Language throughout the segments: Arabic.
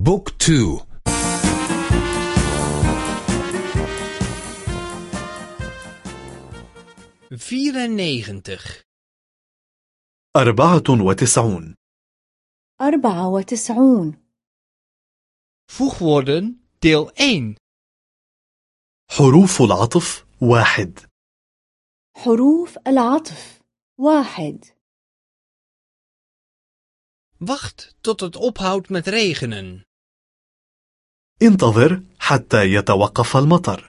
بوك تو vierennegentig أربعة وتسعون أربعة وتسعون voegwoorden deel 1 حروف العطف واحد حروف العطف واحد wacht tot het ophoudt met regenen انتظر حتى يتوقف المطر.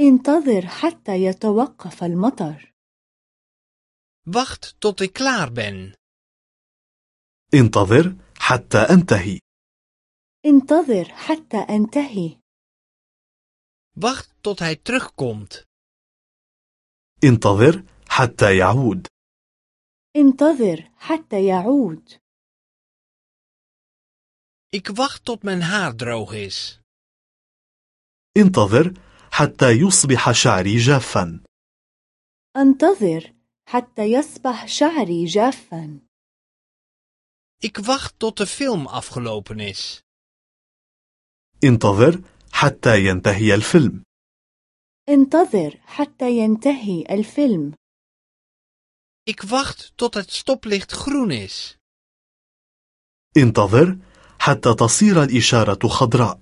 انتظر حتى يتوقف المطر. Wacht tot ik klaar ben. انتظر حتى أنتهي. انتظر حتى أنتهي. Wacht tot hij terugkomt. انتظر حتى يعود. انتظر حتى يعود. Ik wacht tot mijn haar droog is. انتظر حتى يصبح شعري جافا. انتظر حتى يصبح شعري جافا. Ik wacht tot de film afgelopen is. انتظر حتى ينتهي الفيلم. انتظر حتى ينتهي الفيلم. Ik wacht tot het stoplicht groen is. انتظر حتى تصير الإشارة خضراء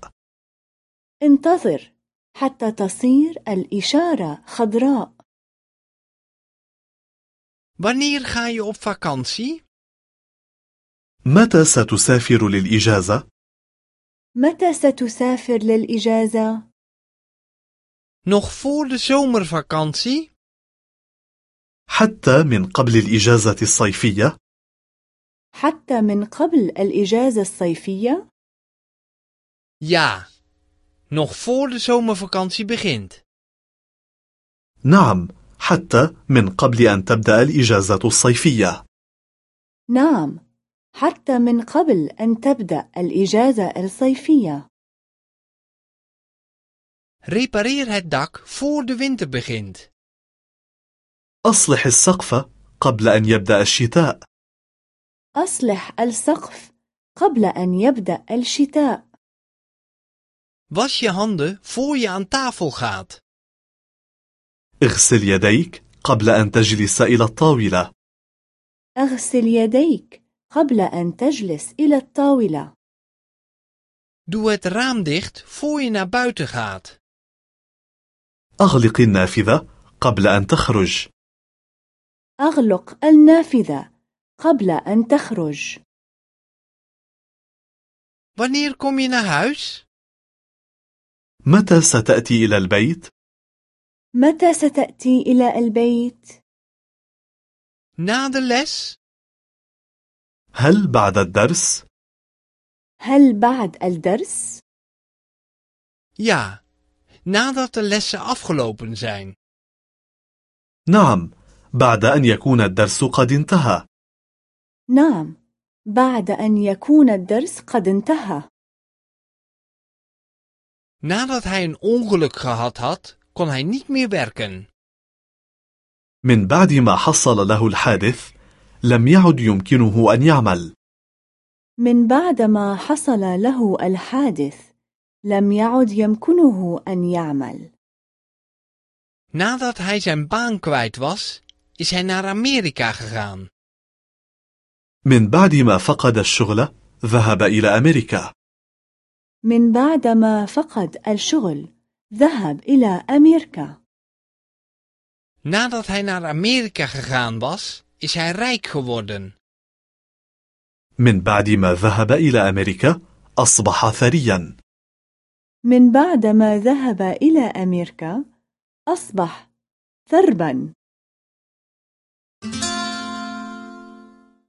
انتظر حتى تصير الإشارة خضراء wanneer ga je op vakantie متى ستسافر للإجازة؟ متى ستسافر للإجازة؟ nog voor de zomervakantie حتى من قبل الإجازة الصيفية؟ حتى من قبل الإجازة الصيفية؟ ja. Nog voor de zomervakantie begint. نعم حتى من قبل أن تبدأ الإجازة الصيفية. نعم حتى من قبل أن تبدأ الإجازة الصيفية. Repareer het dak voor de winter begint. أصلح السقف قبل أن يبدأ الشتاء. أصلح السقف قبل أن يبدأ الشتاء. Was je handen voor je aan tafel gaat. اغسل يديك قبل أن تجلس إلى الطاولة. أغسل يديك قبل أن تجلس إلى الطاولة. Doe het raam dicht voor je naar buiten gaat. أغلق النافذة قبل أن تخرج. أغلق النافذة قبل أن تخرج wanneer kom je naar huis متى ستأتي إلى البيت؟ متى ستأتي إلى البيت؟ na de les هل بعد الدرس؟ هل بعد الدرس؟ ja nadat de lessen afgelopen zijn نعم بعد أن يكون الدرس قد انتهى نعم بعد أن يكون الدرس قد انتهى. Nadat hij een ongeluk gehad had kon hij niet meer werken. من بعد ما حصل له الحادث لم يعد يمكنه أن يعمل. من بعد ما حصل له الحادث لم يعد يمكنه أن يعمل. Nadat hij zijn baan kwijt was is hij naar Amerika gegaan. من بعد ما فقد الشغل ذهب إلى أمريكا. من بعد ما فقد الشغل ذهب إلى أمريكا. Nadat hij naar Amerika gegaan was is hij rijk geworden. من بعد ما ذهب إلى أمريكا أصبح ثريا. من بعد ما ذهب إلى أمريكا أصبح ثربا.